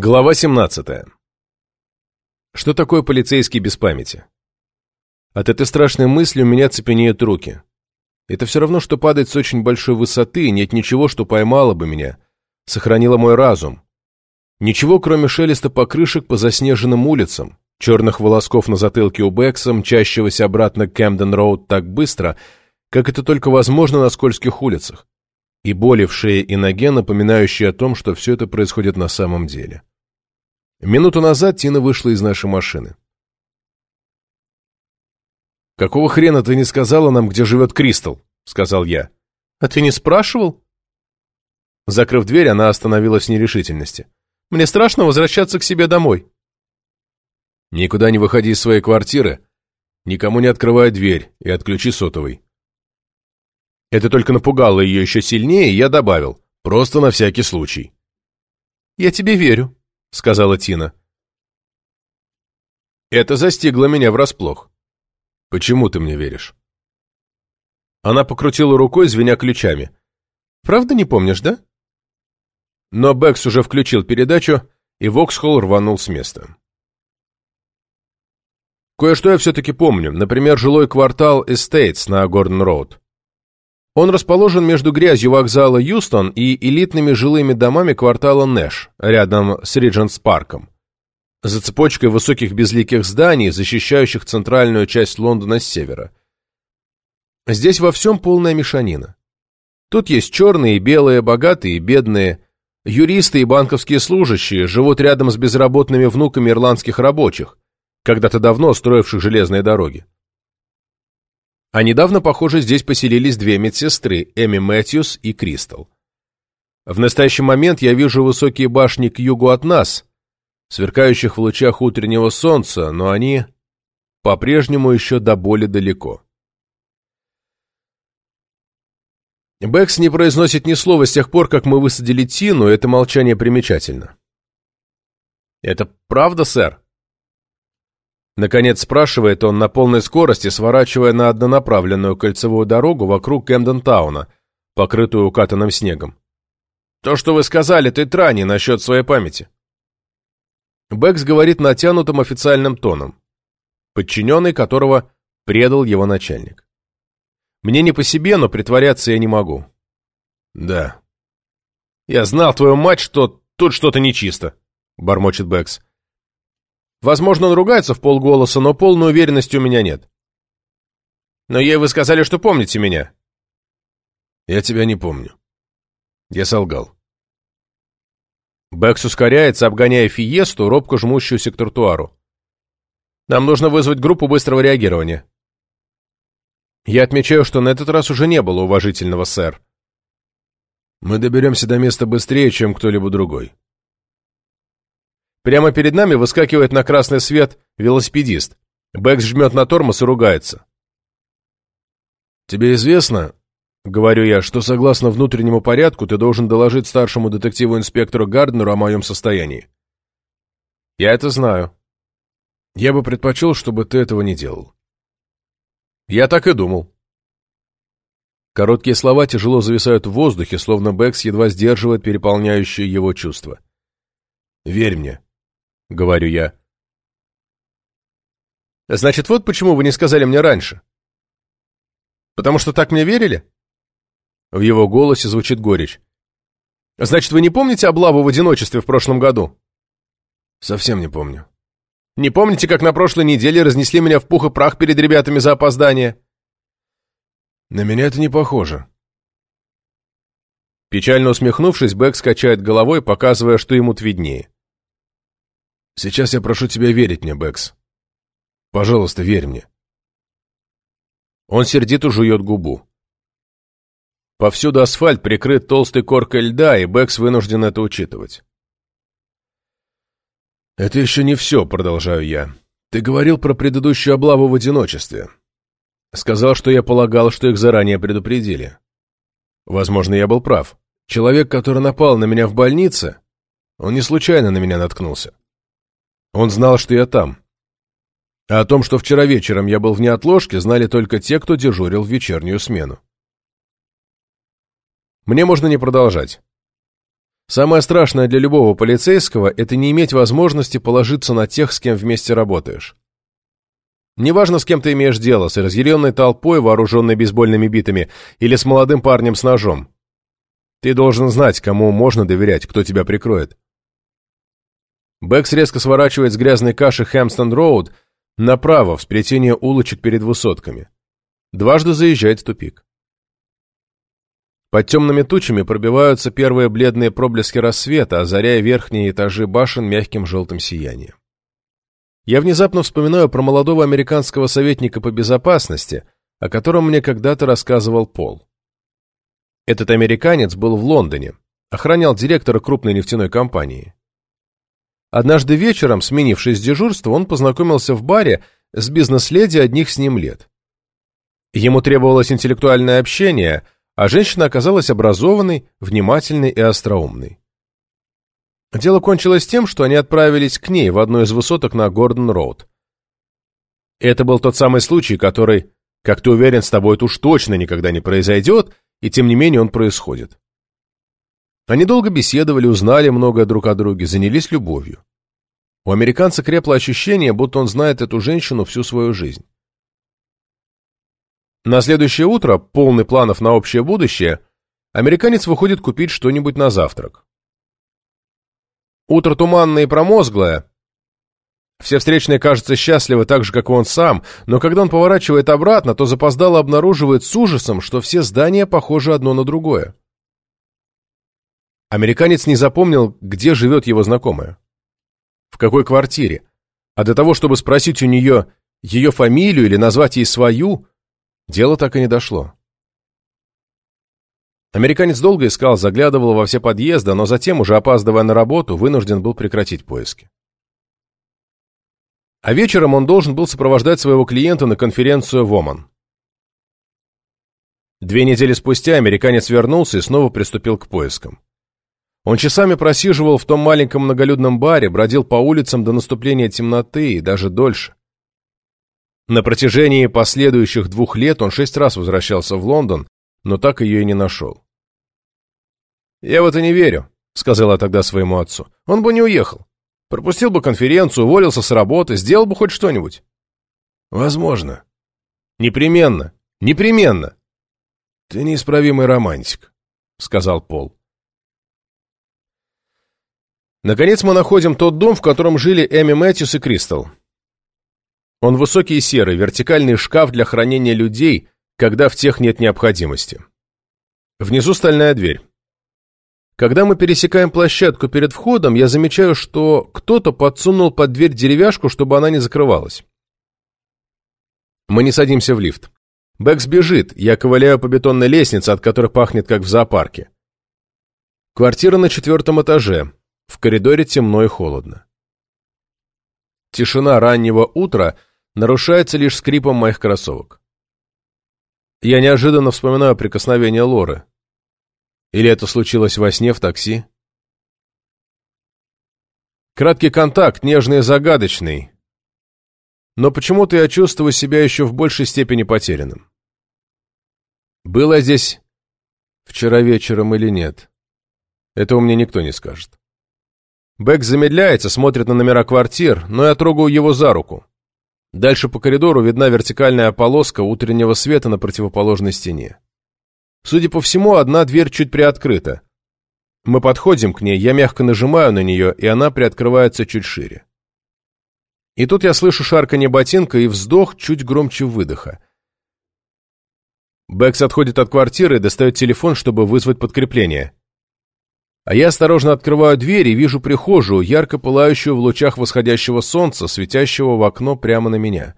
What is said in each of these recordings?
Глава 17. Что такое полицейский без памяти? От этой страшной мысли у меня цепенеют руки. Это все равно, что падать с очень большой высоты, нет ничего, что поймало бы меня, сохранило мой разум. Ничего, кроме шелеста покрышек по заснеженным улицам, черных волосков на затылке у Бекса, мчащегося обратно к Кэмден-Роуд так быстро, как это только возможно на скользких улицах и боли в шее и ноге, напоминающие о том, что все это происходит на самом деле. Минуту назад Тина вышла из нашей машины. «Какого хрена ты не сказала нам, где живет Кристал?» — сказал я. «А ты не спрашивал?» Закрыв дверь, она остановилась в нерешительности. «Мне страшно возвращаться к себе домой». «Никуда не выходи из своей квартиры, никому не открывай дверь и отключи сотовый. Это только напугало ее еще сильнее, и я добавил, просто на всякий случай. «Я тебе верю», — сказала Тина. Это застигло меня врасплох. «Почему ты мне веришь?» Она покрутила рукой, звеня ключами. «Правда не помнишь, да?» Но Бэкс уже включил передачу, и Воксхолл рванул с места. Кое-что я все-таки помню, например, жилой квартал Эстейтс на Гордон-Роуд. Он расположен между грязью вокзала Юстон и элитными жилыми домами квартала Нэш, рядом с Ридженс-парком. За цепочкой высоких безликих зданий, защищающих центральную часть Лондона с севера. Здесь во всем полная мешанина. Тут есть черные и белые, богатые и бедные, юристы и банковские служащие живут рядом с безработными внуками ирландских рабочих, когда-то давно строивших железные дороги. А недавно, похоже, здесь поселились две медсестры, Эми Мэтьюс и Кристал. В настоящий момент я вижу высокие башни к югу от нас, сверкающих в лучах утреннего солнца, но они по-прежнему еще до боли далеко. Бэкс не произносит ни слова с тех пор, как мы высадили Тину, это молчание примечательно. «Это правда, сэр?» Наконец спрашивает он на полной скорости, сворачивая на однонаправленную кольцевую дорогу вокруг Кэмден-тауна, покрытую укатанным снегом. «То, что вы сказали, ты трани насчет своей памяти». Бэкс говорит натянутым официальным тоном, подчиненный которого предал его начальник. «Мне не по себе, но притворяться я не могу». «Да». «Я знал, твою мать, что тут что-то нечисто», — бормочет Бэкс. Возможно, он ругается в полголоса, но полной уверенности у меня нет. Но ей вы сказали, что помните меня. Я тебя не помню. Я солгал. Бэкс ускоряется, обгоняя Фиесту, робко жмущуюся к тротуару. Нам нужно вызвать группу быстрого реагирования. Я отмечаю, что на этот раз уже не было уважительного, сэр. Мы доберемся до места быстрее, чем кто-либо другой. Прямо перед нами выскакивает на красный свет велосипедист. Бэкс жмет на тормоз и ругается. «Тебе известно, — говорю я, — что согласно внутреннему порядку ты должен доложить старшему детективу-инспектору Гарднеру о моем состоянии?» «Я это знаю. Я бы предпочел, чтобы ты этого не делал». «Я так и думал». Короткие слова тяжело зависают в воздухе, словно Бэкс едва сдерживает переполняющие его чувства. «Верь мне, — говорю я. «Значит, вот почему вы не сказали мне раньше. Потому что так мне верили?» В его голосе звучит горечь. «Значит, вы не помните облаву в одиночестве в прошлом году?» «Совсем не помню». «Не помните, как на прошлой неделе разнесли меня в пух и прах перед ребятами за опоздание?» «На меня это не похоже». Печально усмехнувшись, Бэкс качает головой, показывая, что ему виднее. Сейчас я прошу тебя верить мне, Бэкс. Пожалуйста, верь мне. Он сердито жует губу. Повсюду асфальт прикрыт толстой коркой льда, и Бэкс вынужден это учитывать. «Это еще не все», — продолжаю я. «Ты говорил про предыдущую облаву в одиночестве. Сказал, что я полагал, что их заранее предупредили. Возможно, я был прав. Человек, который напал на меня в больнице, он не случайно на меня наткнулся. Он знал, что я там. А о том, что вчера вечером я был в неотложке, знали только те, кто дежурил в вечернюю смену. Мне можно не продолжать. Самое страшное для любого полицейского – это не иметь возможности положиться на тех, с кем вместе работаешь. Неважно, с кем ты имеешь дело, с разъяренной толпой, вооруженной бейсбольными битами, или с молодым парнем с ножом. Ты должен знать, кому можно доверять, кто тебя прикроет. Бэкс резко сворачивает с грязной каши Хэмстон-Роуд направо, в сплетение улочек перед высотками. Дважды заезжает в тупик. Под темными тучами пробиваются первые бледные проблески рассвета, озаряя верхние этажи башен мягким желтым сиянием. Я внезапно вспоминаю про молодого американского советника по безопасности, о котором мне когда-то рассказывал Пол. Этот американец был в Лондоне, охранял директора крупной нефтяной компании. Однажды вечером, сменившись дежурство, он познакомился в баре с бизнес-леди одних с ним лет. Ему требовалось интеллектуальное общение – а женщина оказалась образованной, внимательной и остроумной. Дело кончилось тем, что они отправились к ней в одну из высоток на Гордон-Роуд. Это был тот самый случай, который, как ты уверен, с тобой это уж точно никогда не произойдет, и тем не менее он происходит. Они долго беседовали, узнали многое друг о друге, занялись любовью. У американца крепло ощущение, будто он знает эту женщину всю свою жизнь. На следующее утро, полный планов на общее будущее, американец выходит купить что-нибудь на завтрак. Утро туманное и промозглое. Все встречные кажутся счастливы так же, как и он сам, но когда он поворачивает обратно, то запоздало обнаруживает с ужасом, что все здания похожи одно на другое. Американец не запомнил, где живет его знакомая. В какой квартире. А до того, чтобы спросить у нее ее фамилию или назвать ей свою, Дело так и не дошло. Американец долго искал, заглядывал во все подъезды, но затем, уже опаздывая на работу, вынужден был прекратить поиски. А вечером он должен был сопровождать своего клиента на конференцию в Оман. Две недели спустя американец вернулся и снова приступил к поискам. Он часами просиживал в том маленьком многолюдном баре, бродил по улицам до наступления темноты и даже дольше. На протяжении последующих двух лет он шесть раз возвращался в Лондон, но так ее и не нашел. «Я в это не верю», — сказала тогда своему отцу. «Он бы не уехал. Пропустил бы конференцию, уволился с работы, сделал бы хоть что-нибудь». «Возможно». «Непременно. Непременно». «Ты неисправимый романтик», — сказал Пол. Наконец мы находим тот дом, в котором жили Эми Мэтьюс и Кристал. Он высокий и серый, вертикальный шкаф для хранения людей, когда в тех нет необходимости. Внизу стальная дверь. Когда мы пересекаем площадку перед входом, я замечаю, что кто-то подсунул под дверь деревяшку, чтобы она не закрывалась. Мы не садимся в лифт. Бэкс бежит, я ковыляю по бетонной лестнице, от которой пахнет, как в зоопарке. Квартира на четвертом этаже. В коридоре темно и холодно. Тишина раннего утра нарушается лишь скрипом моих кроссовок. Я неожиданно вспоминаю прикосновение Лоры. Или это случилось во сне в такси? Краткий контакт, нежный и загадочный. Но почему-то я чувствую себя еще в большей степени потерянным. Было здесь вчера вечером или нет? Этого мне никто не скажет. Бэк замедляется, смотрит на номера квартир, но я трогаю его за руку. Дальше по коридору видна вертикальная полоска утреннего света на противоположной стене. Судя по всему, одна дверь чуть приоткрыта. Мы подходим к ней, я мягко нажимаю на нее, и она приоткрывается чуть шире. И тут я слышу шарканье ботинка и вздох чуть громче выдоха. Бэкс отходит от квартиры и достает телефон, чтобы вызвать подкрепление. А я осторожно открываю дверь и вижу прихожую, ярко пылающую в лучах восходящего солнца, светящего в окно прямо на меня.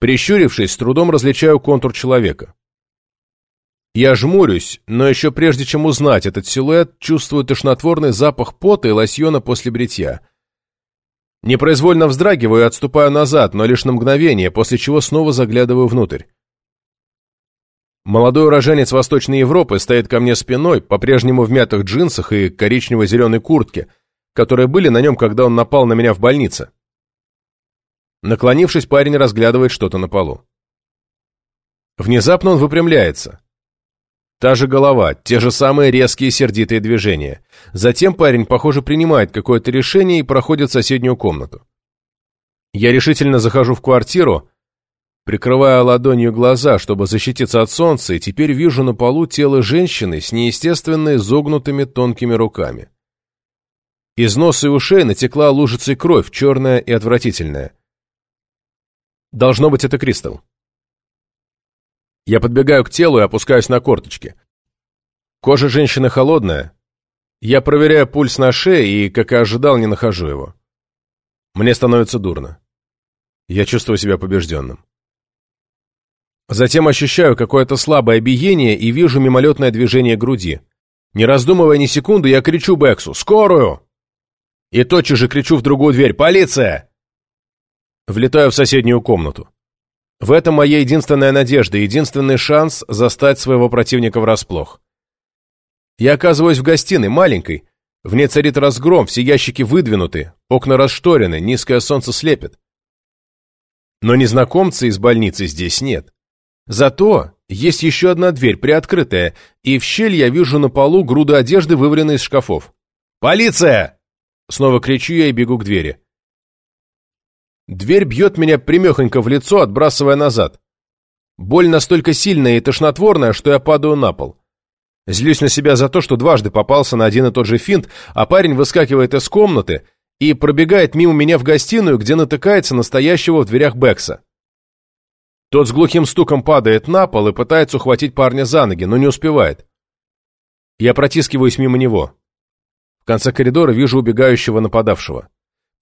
Прищурившись, с трудом различаю контур человека. Я жмурюсь, но еще прежде чем узнать этот силуэт, чувствую тошнотворный запах пота и лосьона после бритья. Непроизвольно вздрагиваю и отступаю назад, но лишь на мгновение, после чего снова заглядываю внутрь. Молодой уроженец Восточной Европы стоит ко мне спиной, по-прежнему в мятых джинсах и коричнево-зеленой куртке, которые были на нем, когда он напал на меня в больнице. Наклонившись, парень разглядывает что-то на полу. Внезапно он выпрямляется. Та же голова, те же самые резкие сердитые движения. Затем парень, похоже, принимает какое-то решение и проходит в соседнюю комнату. Я решительно захожу в квартиру, прикрывая ладонью глаза, чтобы защититься от солнца, и теперь вижу на полу тело женщины с неестественно изогнутыми тонкими руками. Из носа и ушей натекла лужицей кровь, черная и отвратительная. Должно быть, это Кристал. Я подбегаю к телу и опускаюсь на корточки. Кожа женщины холодная. Я проверяю пульс на шее и, как и ожидал, не нахожу его. Мне становится дурно. Я чувствую себя побежденным. Затем ощущаю какое-то слабое биение и вижу мимолетное движение груди. Не раздумывая ни секунды, я кричу Бексу «Скорую!» И тотчас же кричу в другую дверь «Полиция!» Влетаю в соседнюю комнату. В этом моя единственная надежда, единственный шанс застать своего противника врасплох. Я оказываюсь в гостиной, маленькой. В ней царит разгром, все ящики выдвинуты, окна расшторены, низкое солнце слепит. Но незнакомца из больницы здесь нет. Зато есть еще одна дверь, приоткрытая, и в щель я вижу на полу груду одежды, вываленной из шкафов. «Полиция!» Снова кричу я и бегу к двери. Дверь бьет меня примехонько в лицо, отбрасывая назад. Боль настолько сильная и тошнотворная, что я падаю на пол. Злюсь на себя за то, что дважды попался на один и тот же финт, а парень выскакивает из комнаты и пробегает мимо меня в гостиную, где натыкается настоящего в дверях Бекса. Тот с глухим стуком падает на пол и пытается ухватить парня за ноги, но не успевает. Я протискиваюсь мимо него. В конце коридора вижу убегающего нападавшего.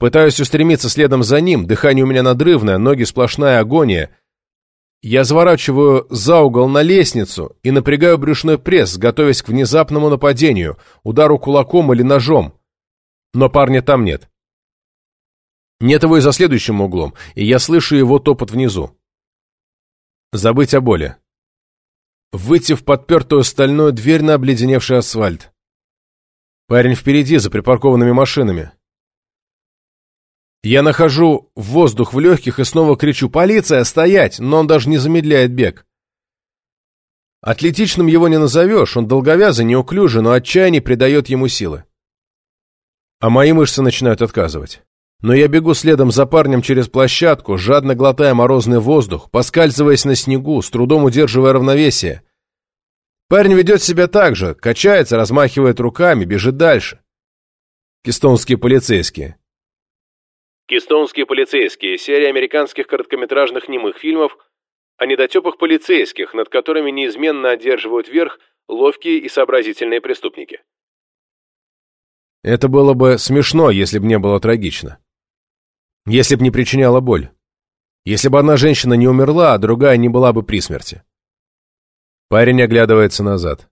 Пытаюсь устремиться следом за ним, дыхание у меня надрывное, ноги сплошная агония. Я заворачиваю за угол на лестницу и напрягаю брюшной пресс, готовясь к внезапному нападению, удару кулаком или ножом. Но парня там нет. Нет его и за следующим углом, и я слышу его топот внизу. Забыть о боли. Выйти в подпертую стальную дверь на обледеневший асфальт. Парень впереди, за припаркованными машинами. Я нахожу воздух в легких и снова кричу «Полиция! Стоять!», но он даже не замедляет бег. Атлетичным его не назовешь, он долговязый, неуклюжий, но отчаяние придает ему силы. А мои мышцы начинают отказывать. Но я бегу следом за парнем через площадку, жадно глотая морозный воздух, поскальзываясь на снегу, с трудом удерживая равновесие. Парень ведет себя так же, качается, размахивает руками, бежит дальше. Кистонские полицейские. Кистонские полицейские. Серия американских короткометражных немых фильмов о недотепах полицейских, над которыми неизменно одерживают верх ловкие и сообразительные преступники. Это было бы смешно, если бы не было трагично. Если бы не причиняла боль. Если бы одна женщина не умерла, а другая не была бы при смерти. Парень оглядывается назад.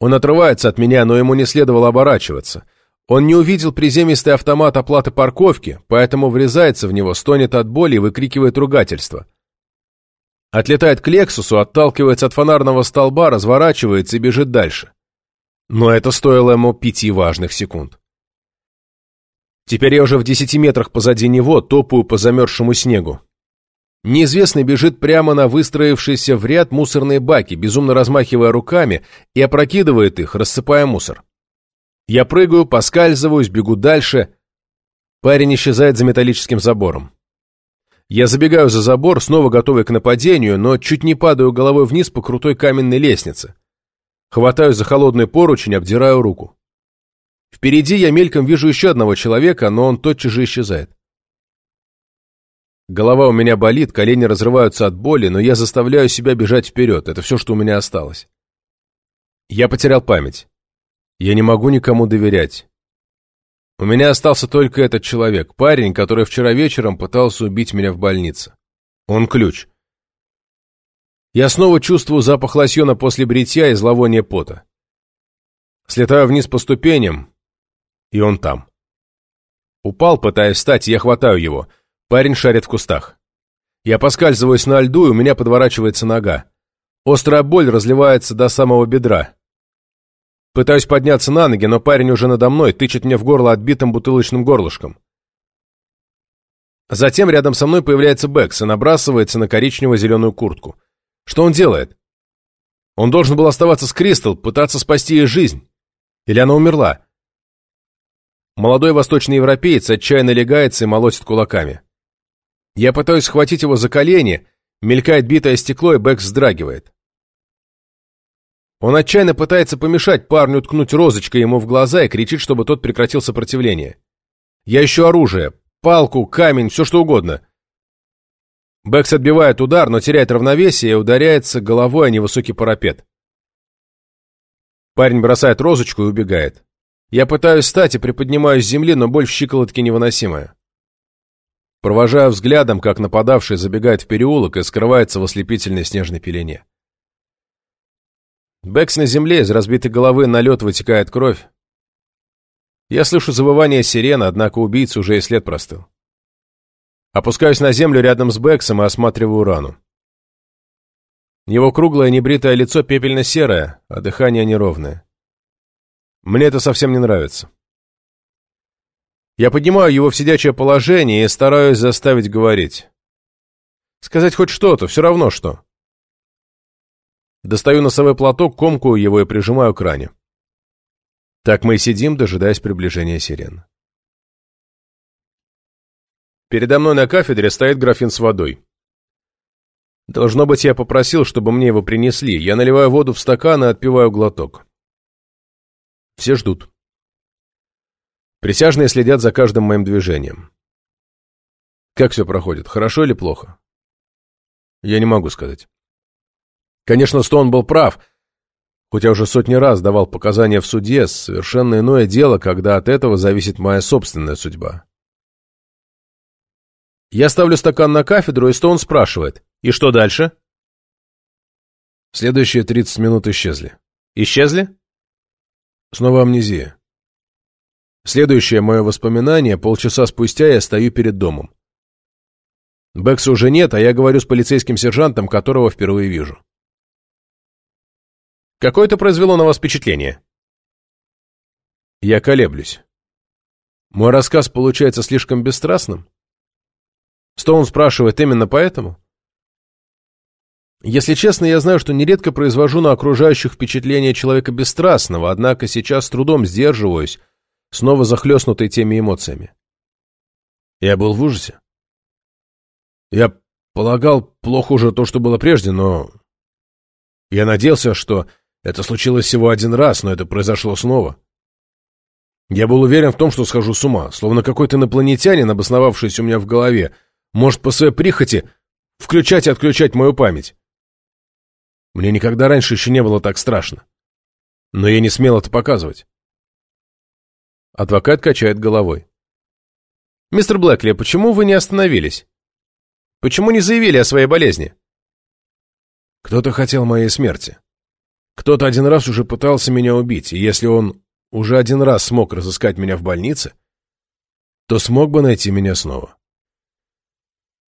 Он отрывается от меня, но ему не следовало оборачиваться. Он не увидел приземистый автомат оплаты парковки, поэтому врезается в него, стонет от боли и выкрикивает ругательство. Отлетает к Лексусу, отталкивается от фонарного столба, разворачивается и бежит дальше. Но это стоило ему пяти важных секунд. Теперь я уже в десяти метрах позади него топаю по замерзшему снегу. Неизвестный бежит прямо на выстроившиеся в ряд мусорные баки, безумно размахивая руками, и опрокидывает их, рассыпая мусор. Я прыгаю, поскальзываюсь, бегу дальше. Парень исчезает за металлическим забором. Я забегаю за забор, снова готовый к нападению, но чуть не падаю головой вниз по крутой каменной лестнице. Хватаюсь за холодный поручень, обдираю руку. Впереди я мельком вижу еще одного человека, но он тотчас же исчезает. Голова у меня болит, колени разрываются от боли, но я заставляю себя бежать вперед. Это все, что у меня осталось. Я потерял память. Я не могу никому доверять. У меня остался только этот человек, парень, который вчера вечером пытался убить меня в больнице. Он ключ. Я снова чувствую запах лосьона после бритья и зловония пота. Слетаю вниз по ступеням, и он там. Упал, пытаясь встать, я хватаю его. Парень шарит в кустах. Я поскальзываюсь на льду, и у меня подворачивается нога. Острая боль разливается до самого бедра. Пытаюсь подняться на ноги, но парень уже надо мной, тычет мне в горло отбитым бутылочным горлышком. Затем рядом со мной появляется Бэкс и набрасывается на коричнево-зеленую куртку. Что он делает? Он должен был оставаться с Кристал, пытаться спасти ей жизнь. Или она умерла? Молодой восточный европеец отчаянно легается и молотит кулаками. Я пытаюсь схватить его за колени, мелькает битое стекло, и Бэкс вздрагивает. Он отчаянно пытается помешать парню ткнуть розочкой ему в глаза и кричит, чтобы тот прекратил сопротивление. Я ищу оружие, палку, камень, все что угодно. Бэкс отбивает удар, но теряет равновесие и ударяется головой о невысокий парапет. Парень бросает розочку и убегает. Я пытаюсь встать и приподнимаюсь с земли, но боль в щиколотке невыносимая. Провожаю взглядом, как нападавший забегает в переулок и скрывается в ослепительной снежной пелене. Бэкс на земле, из разбитой головы на лед вытекает кровь. Я слышу завывание сирены, однако убийца уже и след простыл. Опускаюсь на землю рядом с Бэксом и осматриваю рану. Его круглое небритое лицо пепельно-серое, а дыхание неровное. Мне это совсем не нравится. Я поднимаю его в сидячее положение и стараюсь заставить говорить. Сказать хоть что-то, все равно что. Достаю носовой платок, комкую его и прижимаю к ране. Так мы и сидим, дожидаясь приближения сирен. Передо мной на кафедре стоит графин с водой. Должно быть, я попросил, чтобы мне его принесли. Я наливаю воду в стакан и отпиваю глоток. Все ждут. Присяжные следят за каждым моим движением. Как все проходит, хорошо или плохо? Я не могу сказать. Конечно, Стоун был прав, хоть я уже сотни раз давал показания в суде, совершенно иное дело, когда от этого зависит моя собственная судьба. Я ставлю стакан на кафедру, и Стоун спрашивает, «И что дальше?» Следующие 30 минут исчезли. Исчезли? Снова амнезия. Следующее мое воспоминание, полчаса спустя я стою перед домом. Бэкса уже нет, а я говорю с полицейским сержантом, которого впервые вижу. Какое это произвело на вас впечатление? Я колеблюсь. Мой рассказ получается слишком бесстрастным? Стоун спрашивает именно поэтому? Если честно, я знаю, что нередко произвожу на окружающих впечатление человека бесстрастного, однако сейчас с трудом сдерживаюсь, снова захлестнутый теми эмоциями. Я был в ужасе. Я полагал, плохо уже то, что было прежде, но... Я надеялся, что это случилось всего один раз, но это произошло снова. Я был уверен в том, что схожу с ума, словно какой-то инопланетянин, обосновавшийся у меня в голове, может по своей прихоти включать и отключать мою память. Мне никогда раньше еще не было так страшно. Но я не смел это показывать. Адвокат качает головой. «Мистер Блэкли, почему вы не остановились? Почему не заявили о своей болезни?» «Кто-то хотел моей смерти. Кто-то один раз уже пытался меня убить, и если он уже один раз смог разыскать меня в больнице, то смог бы найти меня снова.